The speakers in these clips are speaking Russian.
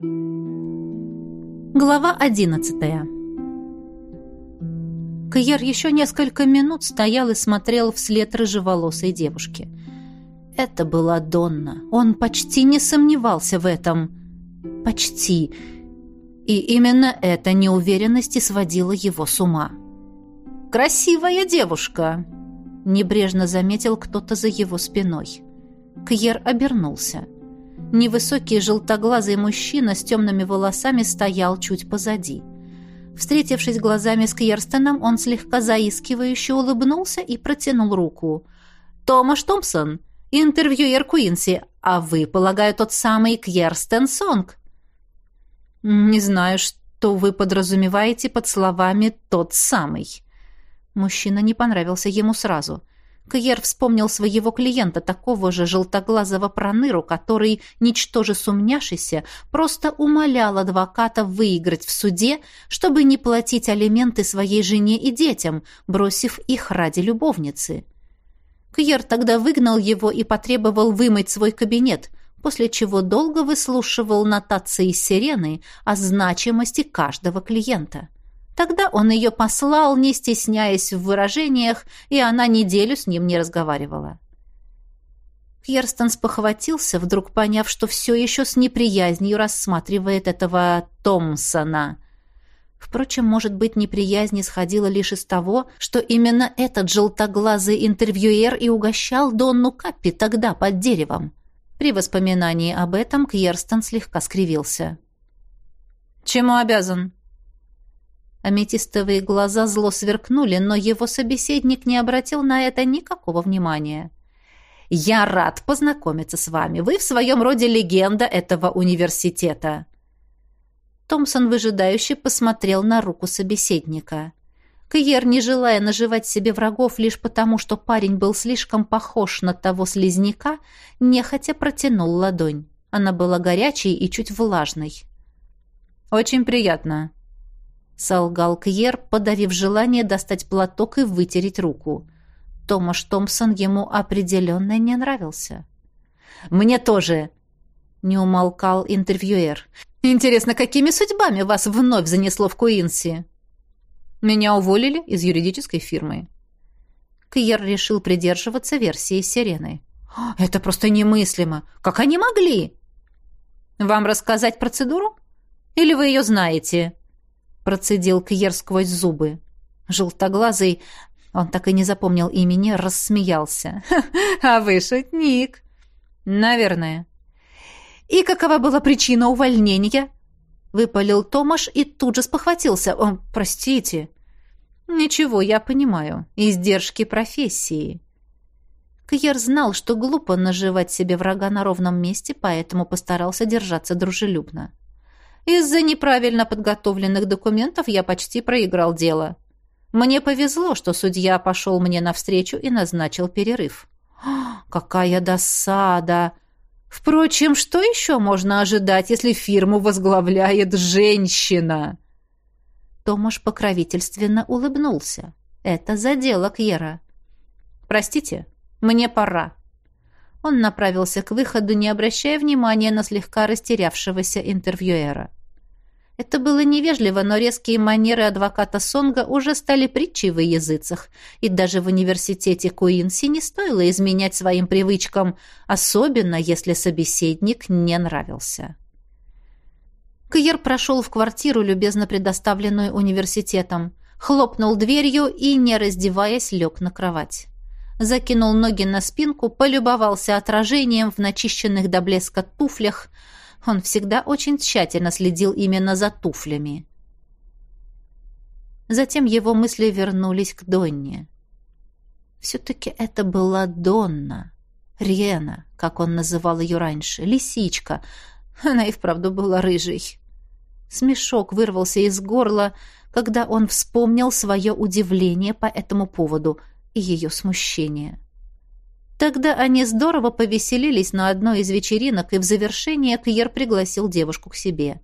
Глава одиннадцатая Кьер еще несколько минут стоял и смотрел вслед рыжеволосой девушки. Это была Донна. Он почти не сомневался в этом. Почти. И именно эта неуверенность и сводила его с ума. «Красивая девушка!» — небрежно заметил кто-то за его спиной. Кьер обернулся. Невысокий желтоглазый мужчина с темными волосами стоял чуть позади. Встретившись глазами с Кьерстоном, он слегка заискивающе улыбнулся и протянул руку. «Томаш Томпсон, интервьюер Куинси, а вы, полагаю, тот самый Кьерстен Сонг?» «Не знаю, что вы подразумеваете под словами «тот самый». Мужчина не понравился ему сразу – Кьер вспомнил своего клиента, такого же желтоглазого проныру, который, ничтоже сумняшися, просто умолял адвоката выиграть в суде, чтобы не платить алименты своей жене и детям, бросив их ради любовницы. Кьер тогда выгнал его и потребовал вымыть свой кабинет, после чего долго выслушивал нотации сирены о значимости каждого клиента. Тогда он ее послал, не стесняясь в выражениях, и она неделю с ним не разговаривала. Кьерстон спохватился, вдруг поняв, что все еще с неприязнью рассматривает этого Томпсона. Впрочем, может быть, неприязнь исходила лишь из того, что именно этот желтоглазый интервьюер и угощал Донну Каппи тогда под деревом. При воспоминании об этом Кьерстон слегка скривился. «Чему обязан?» Аметистовые глаза зло сверкнули, но его собеседник не обратил на это никакого внимания. «Я рад познакомиться с вами. Вы в своем роде легенда этого университета». Томпсон выжидающе посмотрел на руку собеседника. Кьер, не желая наживать себе врагов лишь потому, что парень был слишком похож на того слизняка, нехотя протянул ладонь. Она была горячей и чуть влажной. «Очень приятно», — солгал Кьер, подавив желание достать платок и вытереть руку. Томаш Томпсон ему определенно не нравился. «Мне тоже!» — не умолкал интервьюер. «Интересно, какими судьбами вас вновь занесло в Куинси?» «Меня уволили из юридической фирмы». Кьер решил придерживаться версии сирены. «Это просто немыслимо! Как они могли?» «Вам рассказать процедуру? Или вы ее знаете?» Процедил Кьер сквозь зубы. Желтоглазый, он так и не запомнил имени, рассмеялся. «А вы шутник!» «Наверное». «И какова была причина увольнения?» Выпалил Томаш и тут же спохватился. «О, простите». «Ничего, я понимаю. Издержки профессии». Кьер знал, что глупо наживать себе врага на ровном месте, поэтому постарался держаться дружелюбно. Из-за неправильно подготовленных документов я почти проиграл дело. Мне повезло, что судья пошел мне навстречу и назначил перерыв. Какая досада! Впрочем, что еще можно ожидать, если фирму возглавляет женщина? Томаш покровительственно улыбнулся. Это задело Кьера. «Простите, мне пора». Он направился к выходу, не обращая внимания на слегка растерявшегося интервьюера. Это было невежливо, но резкие манеры адвоката Сонга уже стали притчей в языцах, и даже в университете Куинси не стоило изменять своим привычкам, особенно если собеседник не нравился. Кьер прошел в квартиру, любезно предоставленную университетом, хлопнул дверью и, не раздеваясь, лег на кровать закинул ноги на спинку, полюбовался отражением в начищенных до блеска туфлях. Он всегда очень тщательно следил именно за туфлями. Затем его мысли вернулись к Донне. Все-таки это была Донна, Рена, как он называл ее раньше, лисичка. Она и вправду была рыжей. Смешок вырвался из горла, когда он вспомнил свое удивление по этому поводу — и ее смущение. Тогда они здорово повеселились на одной из вечеринок, и в завершение Кьер пригласил девушку к себе.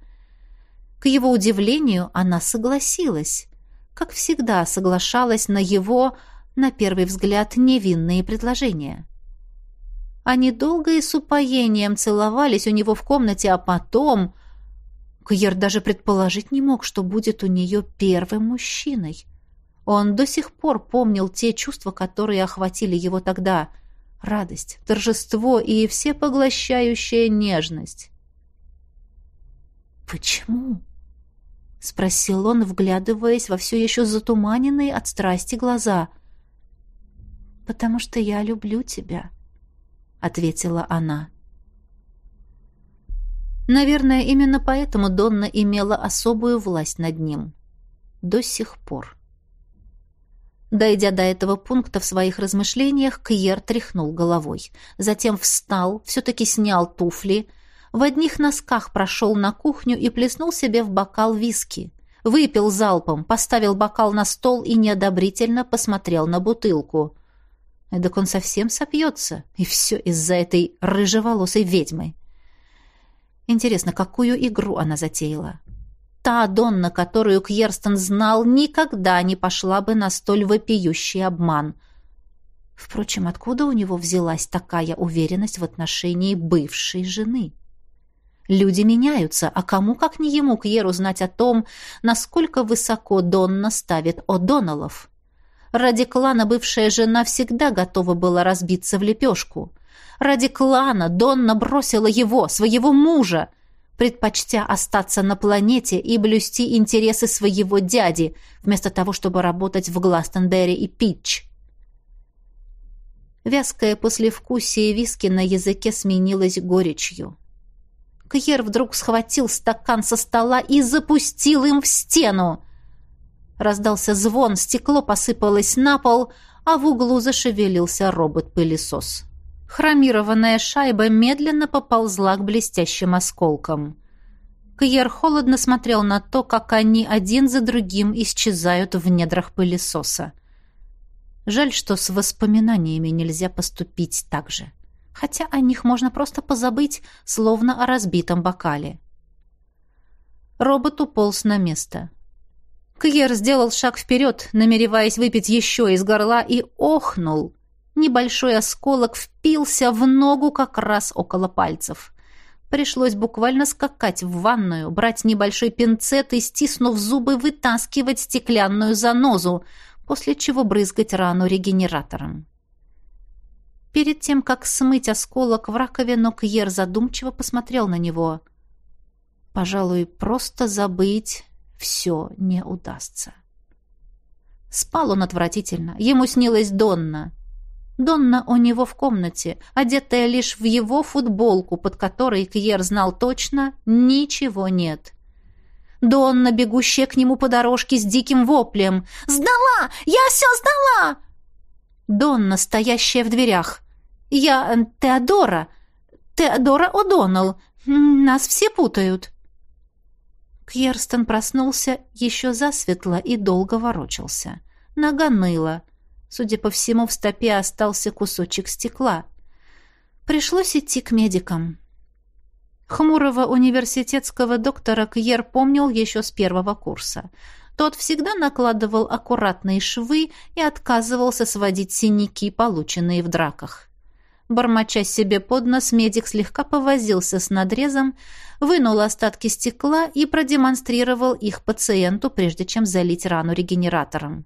К его удивлению, она согласилась. Как всегда, соглашалась на его, на первый взгляд, невинные предложения. Они долго и с упоением целовались у него в комнате, а потом... Кьер даже предположить не мог, что будет у нее первым мужчиной. Он до сих пор помнил те чувства, которые охватили его тогда. Радость, торжество и всепоглощающая нежность. «Почему?» — спросил он, вглядываясь во все еще затуманенные от страсти глаза. «Потому что я люблю тебя», — ответила она. Наверное, именно поэтому Донна имела особую власть над ним. До сих пор. Дойдя до этого пункта в своих размышлениях, Кьер тряхнул головой. Затем встал, все-таки снял туфли, в одних носках прошел на кухню и плеснул себе в бокал виски. Выпил залпом, поставил бокал на стол и неодобрительно посмотрел на бутылку. Эдак он совсем сопьется, и все из-за этой рыжеволосой ведьмы. Интересно, какую игру она затеяла? Та Донна, которую Кьерстон знал, никогда не пошла бы на столь вопиющий обман. Впрочем, откуда у него взялась такая уверенность в отношении бывшей жены? Люди меняются, а кому, как не ему, Кьеру, знать о том, насколько высоко Донна ставит О'Доннеллов? Ради клана бывшая жена всегда готова была разбиться в лепешку. Ради клана Донна бросила его, своего мужа, предпочтя остаться на планете и блюсти интересы своего дяди, вместо того, чтобы работать в Гластенберри и Питч. Вязкое послевкусие виски на языке сменилось горечью. Кьер вдруг схватил стакан со стола и запустил им в стену. Раздался звон, стекло посыпалось на пол, а в углу зашевелился робот-пылесос. Хромированная шайба медленно поползла к блестящим осколкам. Кьер холодно смотрел на то, как они один за другим исчезают в недрах пылесоса. Жаль, что с воспоминаниями нельзя поступить так же. — хотя о них можно просто позабыть, словно о разбитом бокале. Робот уполз на место. Кьер сделал шаг вперед, намереваясь выпить еще из горла, и охнул. Небольшой осколок впился в ногу как раз около пальцев. Пришлось буквально скакать в ванную, брать небольшой пинцет и, стиснув зубы, вытаскивать стеклянную занозу, после чего брызгать рану регенератором. Перед тем, как смыть осколок в раковину, Кьер задумчиво посмотрел на него. Пожалуй, просто забыть все не удастся. Спал он отвратительно. Ему снилась Донна. Донна у него в комнате, одетая лишь в его футболку, под которой Кьер знал точно, ничего нет. Донна, бегущая к нему по дорожке с диким воплем. «Сдала! Я все сдала!» Донна, стоящая в дверях. «Я э, Теодора. Теодора О'Доннелл. Нас все путают». Кьерстон проснулся еще засветло и долго ворочался. Нога ныла. Судя по всему, в стопе остался кусочек стекла. Пришлось идти к медикам. Хмурого университетского доктора Кьер помнил еще с первого курса. Тот всегда накладывал аккуратные швы и отказывался сводить синяки, полученные в драках. Бормоча себе под нос, медик слегка повозился с надрезом, вынул остатки стекла и продемонстрировал их пациенту, прежде чем залить рану регенератором.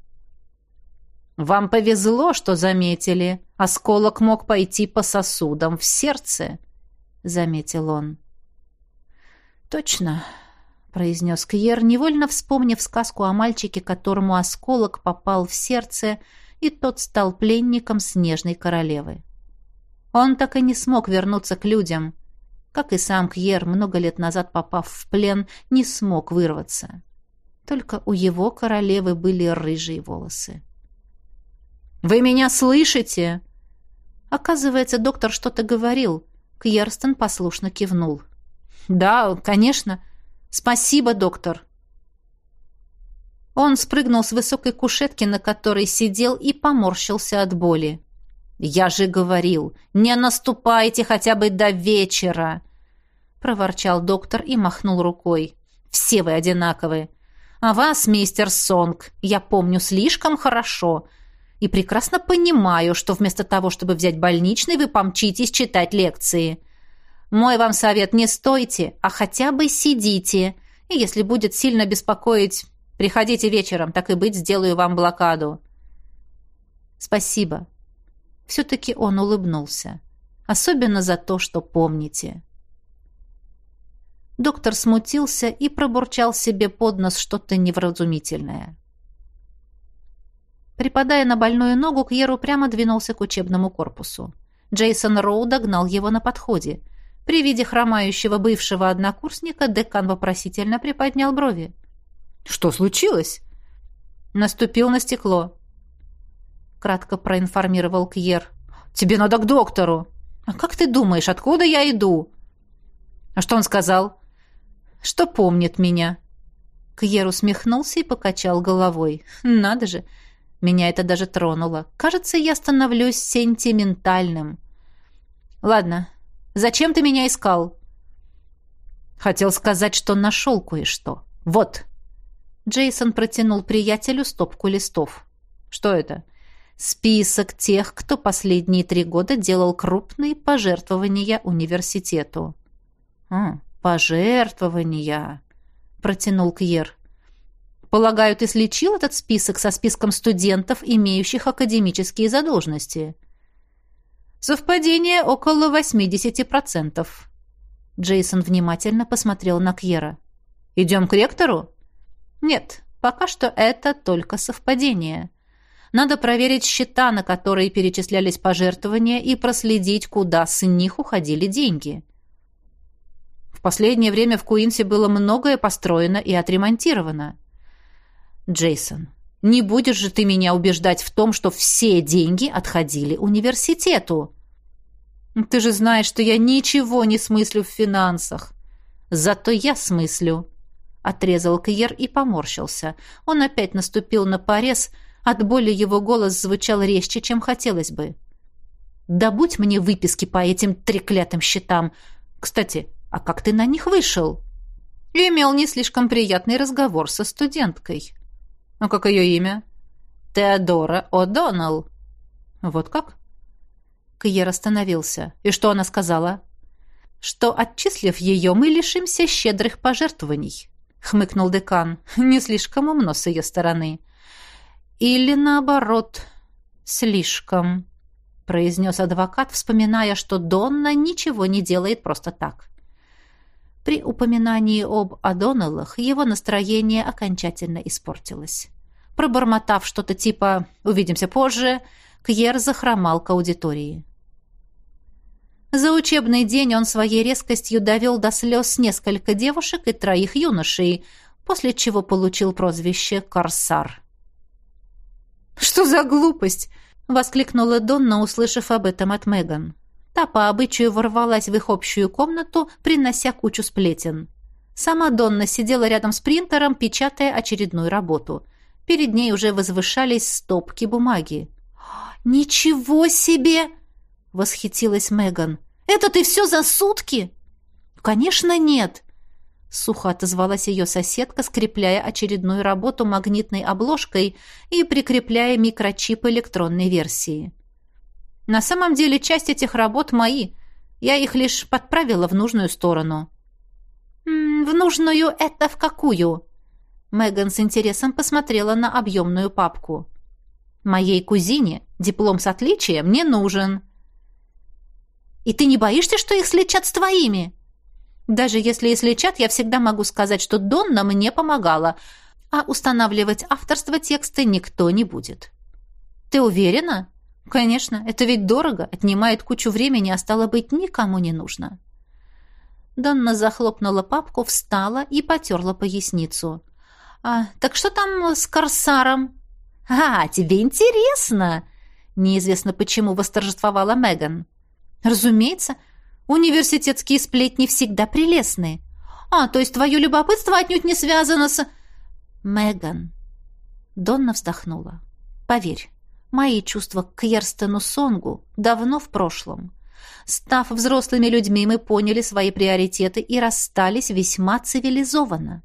«Вам повезло, что заметили. Осколок мог пойти по сосудам в сердце», — заметил он. «Точно», произнес Кьер, невольно вспомнив сказку о мальчике, которому осколок попал в сердце, и тот стал пленником снежной королевы. Он так и не смог вернуться к людям, как и сам Кьер, много лет назад попав в плен, не смог вырваться. Только у его королевы были рыжие волосы. «Вы меня слышите?» Оказывается, доктор что-то говорил. Кьерстон послушно кивнул. «Да, конечно. «Спасибо, доктор!» Он спрыгнул с высокой кушетки, на которой сидел, и поморщился от боли. «Я же говорил, не наступайте хотя бы до вечера!» проворчал доктор и махнул рукой. «Все вы одинаковы. А вас, мистер Сонг, я помню слишком хорошо и прекрасно понимаю, что вместо того, чтобы взять больничный, вы помчитесь читать лекции. Мой вам совет, не стойте, а хотя бы сидите. И если будет сильно беспокоить, приходите вечером, так и быть, сделаю вам блокаду». «Спасибо». Все-таки он улыбнулся. «Особенно за то, что помните». Доктор смутился и пробурчал себе под нос что-то невразумительное. Припадая на больную ногу, Кьеру прямо двинулся к учебному корпусу. Джейсон Роу догнал его на подходе. При виде хромающего бывшего однокурсника декан вопросительно приподнял брови. «Что случилось?» Наступил на стекло. Кратко проинформировал Кьер. «Тебе надо к доктору!» «А как ты думаешь, откуда я иду?» «А что он сказал?» «Что помнит меня?» Кьер усмехнулся и покачал головой. «Надо же! Меня это даже тронуло. Кажется, я становлюсь сентиментальным. Ладно, зачем ты меня искал? Хотел сказать, что нашел кое-что. Вот. Джейсон протянул приятелю стопку листов. Что это? Список тех, кто последние три года делал крупные пожертвования университету. А, пожертвования, протянул Кьер. Полагаю, ты сличил этот список со списком студентов, имеющих академические задолженности? Совпадение около 80%. Джейсон внимательно посмотрел на Кьера. Идем к ректору? Нет, пока что это только совпадение. Надо проверить счета, на которые перечислялись пожертвования, и проследить, куда с них уходили деньги. В последнее время в Куинсе было многое построено и отремонтировано. Джейсон, не будешь же ты меня убеждать в том, что все деньги отходили университету? Ты же знаешь, что я ничего не смыслю в финансах. Зато я смыслю. Отрезал Кьер и поморщился. Он опять наступил на порез, от боли его голос звучал резче, чем хотелось бы. «Добудь мне выписки по этим треклятым счетам. Кстати, а как ты на них вышел?» Имел не слишком приятный разговор со студенткой. «А как ее имя?» «Теодора О'Доннелл». «Вот как?» Кьер остановился. «И что она сказала?» «Что, отчислив ее, мы лишимся щедрых пожертвований», — хмыкнул декан. «Не слишком умно с ее стороны». «Или наоборот, слишком», — произнес адвокат, вспоминая, что Донна ничего не делает просто так. При упоминании об Адоналах его настроение окончательно испортилось. Пробормотав что-то типа «увидимся позже», Кьер захромал к аудитории. За учебный день он своей резкостью довел до слез несколько девушек и троих юношей, после чего получил прозвище «Корсар». «Что за глупость?» — воскликнула Донна, услышав об этом от Меган. Та по обычаю ворвалась в их общую комнату, принося кучу сплетен. Сама Донна сидела рядом с принтером, печатая очередную работу. Перед ней уже возвышались стопки бумаги. «Ничего себе!» — восхитилась Меган. «Это ты все за сутки?» «Конечно, нет!» Сухо отозвалась ее соседка, скрепляя очередную работу магнитной обложкой и прикрепляя микрочип электронной версии. На самом деле часть этих работ мои. Я их лишь подправила в нужную сторону. «В нужную это в какую?» Меган с интересом посмотрела на объемную папку. «Моей кузине диплом с отличием не нужен». «И ты не боишься, что их слечат с твоими?» «Даже если и слечат, я всегда могу сказать, что Донна мне помогала, а устанавливать авторство текста никто не будет». «Ты уверена?» Конечно, это ведь дорого, отнимает кучу времени, а стало быть, никому не нужно. Донна захлопнула папку, встала и потерла поясницу. «А, так что там с Корсаром?» «А, тебе интересно!» Неизвестно почему восторжествовала Меган. «Разумеется, университетские сплетни всегда прелестные. А, то есть твое любопытство отнюдь не связано с...» «Меган...» Донна вздохнула. «Поверь, Мои чувства к Ерстену Сонгу давно в прошлом. Став взрослыми людьми, мы поняли свои приоритеты и расстались весьма цивилизованно.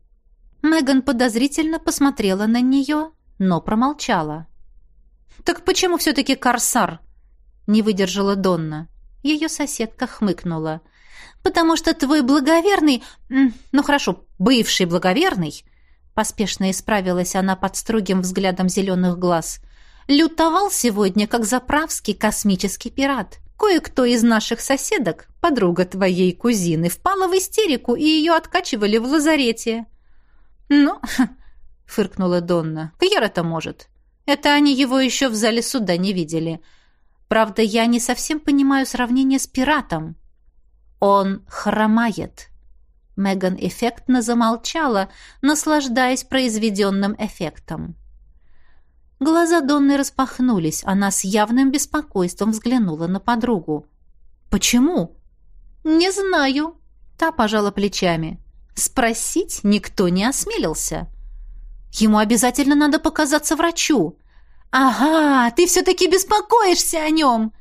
Меган подозрительно посмотрела на нее, но промолчала. «Так почему все-таки Корсар?» — не выдержала Донна. Ее соседка хмыкнула. потому что твой благоверный... Ну хорошо, бывший благоверный...» Поспешно исправилась она под строгим взглядом зеленых глаз. «Лютовал сегодня, как заправский космический пират. Кое-кто из наших соседок, подруга твоей кузины, впала в истерику, и ее откачивали в лазарете». «Ну...» — фыркнула Донна. «Кьер это может. Это они его еще в зале суда не видели. Правда, я не совсем понимаю сравнение с пиратом». «Он хромает». Меган эффектно замолчала, наслаждаясь произведенным эффектом. Глаза Донны распахнулись, она с явным беспокойством взглянула на подругу. «Почему?» «Не знаю», — та пожала плечами. «Спросить никто не осмелился. Ему обязательно надо показаться врачу». «Ага, ты все-таки беспокоишься о нем!»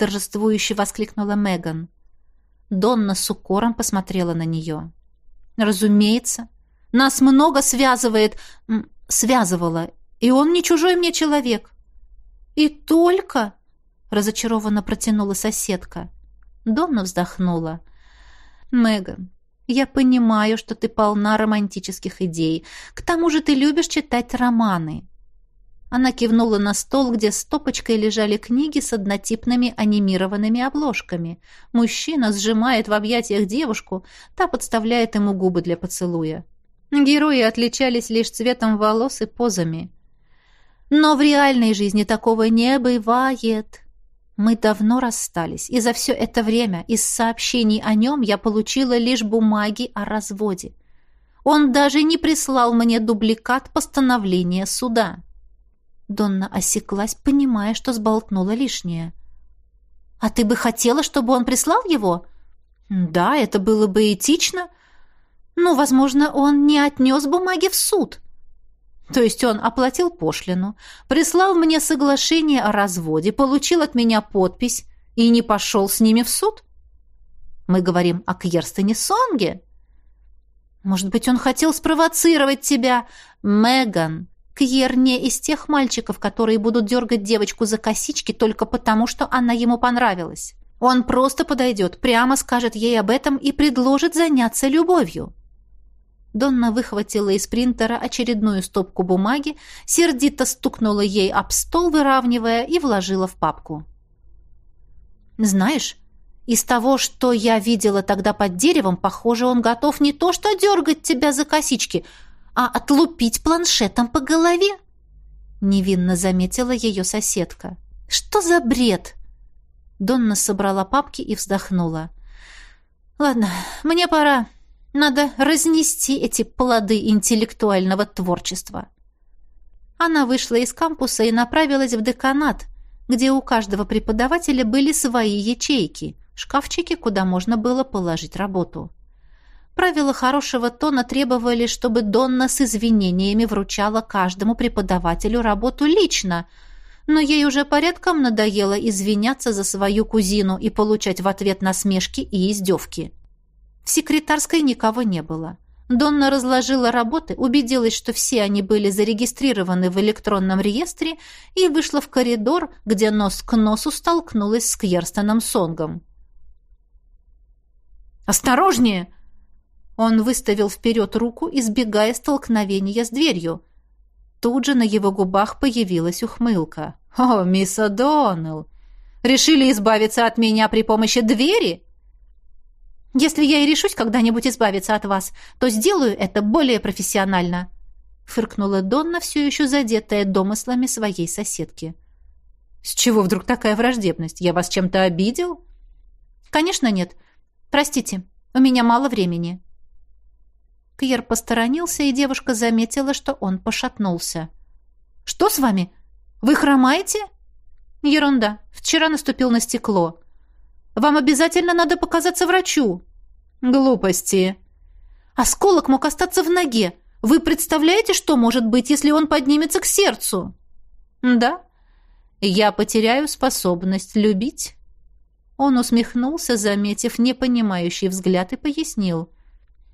торжествующе воскликнула Меган. Донна с укором посмотрела на нее. «Разумеется. Нас много связывает... связывало. И он не чужой мне человек». «И только...» — разочарованно протянула соседка. Донна вздохнула. «Меган, я понимаю, что ты полна романтических идей. К тому же ты любишь читать романы. Она кивнула на стол, где стопочкой лежали книги с однотипными анимированными обложками. Мужчина сжимает в объятиях девушку, та подставляет ему губы для поцелуя. Герои отличались лишь цветом волос и позами. Но в реальной жизни такого не бывает. Мы давно расстались, и за все это время из сообщений о нем я получила лишь бумаги о разводе. Он даже не прислал мне дубликат постановления суда. Донна осеклась, понимая, что сболтнула лишнее. «А ты бы хотела, чтобы он прислал его?» «Да, это было бы этично. Но, возможно, он не отнес бумаги в суд». То есть он оплатил пошлину, прислал мне соглашение о разводе, получил от меня подпись и не пошел с ними в суд? Мы говорим о Кьерстене Сонге. Может быть, он хотел спровоцировать тебя, Меган? Кьер не из тех мальчиков, которые будут дергать девочку за косички только потому, что она ему понравилась. Он просто подойдет, прямо скажет ей об этом и предложит заняться любовью. Донна выхватила из принтера очередную стопку бумаги, сердито стукнула ей об стол, выравнивая, и вложила в папку. «Знаешь, из того, что я видела тогда под деревом, похоже, он готов не то что дергать тебя за косички, а отлупить планшетом по голове!» Невинно заметила ее соседка. «Что за бред?» Донна собрала папки и вздохнула. «Ладно, мне пора. Надо разнести эти плоды интеллектуального творчества». Она вышла из кампуса и направилась в деканат, где у каждого преподавателя были свои ячейки, шкафчики, куда можно было положить работу. Правила хорошего тона требовали, чтобы Донна с извинениями вручала каждому преподавателю работу лично, но ей уже порядком надоело извиняться за свою кузину и получать в ответ насмешки и издевки. В секретарской никого не было. Донна разложила работы, убедилась, что все они были зарегистрированы в электронном реестре и вышла в коридор, где нос к носу столкнулась с Кьерстоном Сонгом. «Осторожнее!» Он выставил вперед руку, избегая столкновения с дверью. Тут же на его губах появилась ухмылка. «О, мисс О'Доннелл! Решили избавиться от меня при помощи двери?» «Если я и решусь когда-нибудь избавиться от вас, то сделаю это более профессионально», фыркнула Донна, все еще задетая домыслами своей соседки. «С чего вдруг такая враждебность? Я вас чем-то обидел?» «Конечно нет. Простите, у меня мало времени». Пьер посторонился, и девушка заметила, что он пошатнулся. «Что с вами? Вы хромаете?» «Ерунда. Вчера наступил на стекло. Вам обязательно надо показаться врачу». «Глупости». «Осколок мог остаться в ноге. Вы представляете, что может быть, если он поднимется к сердцу?» «Да. Я потеряю способность любить». Он усмехнулся, заметив непонимающий взгляд, и пояснил.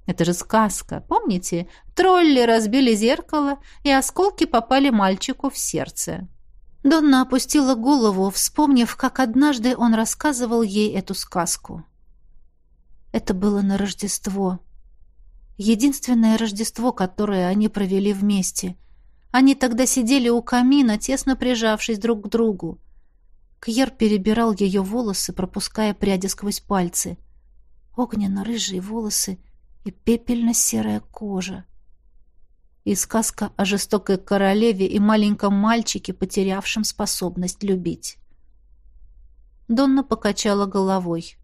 Это же сказка, помните? Тролли разбили зеркало, и осколки попали мальчику в сердце. Донна опустила голову, вспомнив, как однажды он рассказывал ей эту сказку. Это было на Рождество. Единственное Рождество, которое они провели вместе. Они тогда сидели у камина, тесно прижавшись друг к другу. Кьер перебирал ее волосы, пропуская пряди сквозь пальцы. Огненно-рыжие волосы и пепельно-серая кожа. И сказка о жестокой королеве и маленьком мальчике, потерявшем способность любить. Донна покачала головой.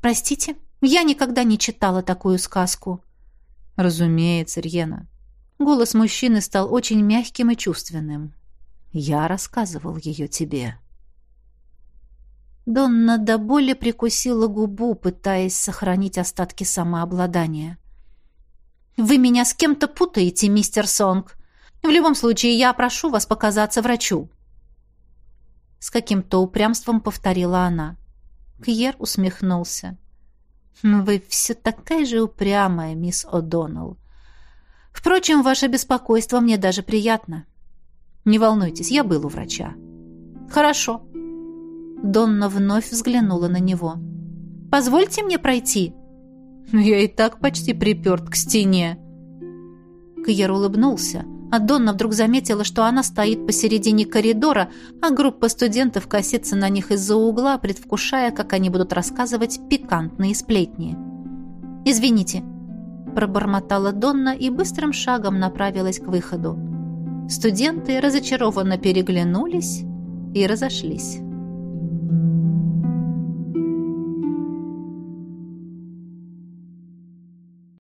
«Простите, я никогда не читала такую сказку». «Разумеется, Рьена». Голос мужчины стал очень мягким и чувственным. «Я рассказывал ее тебе». Донна до боли прикусила губу, пытаясь сохранить остатки самообладания. «Вы меня с кем-то путаете, мистер Сонг. В любом случае, я прошу вас показаться врачу». С каким-то упрямством повторила она. Кьер усмехнулся. «Вы все такая же упрямая, мисс О'Доннелл. Впрочем, ваше беспокойство мне даже приятно. Не волнуйтесь, я был у врача». «Хорошо». Донна вновь взглянула на него. «Позвольте мне пройти». «Я и так почти приперт к стене». Кьер улыбнулся а Донна вдруг заметила, что она стоит посередине коридора, а группа студентов косится на них из-за угла, предвкушая, как они будут рассказывать пикантные сплетни. «Извините», – пробормотала Донна и быстрым шагом направилась к выходу. Студенты разочарованно переглянулись и разошлись.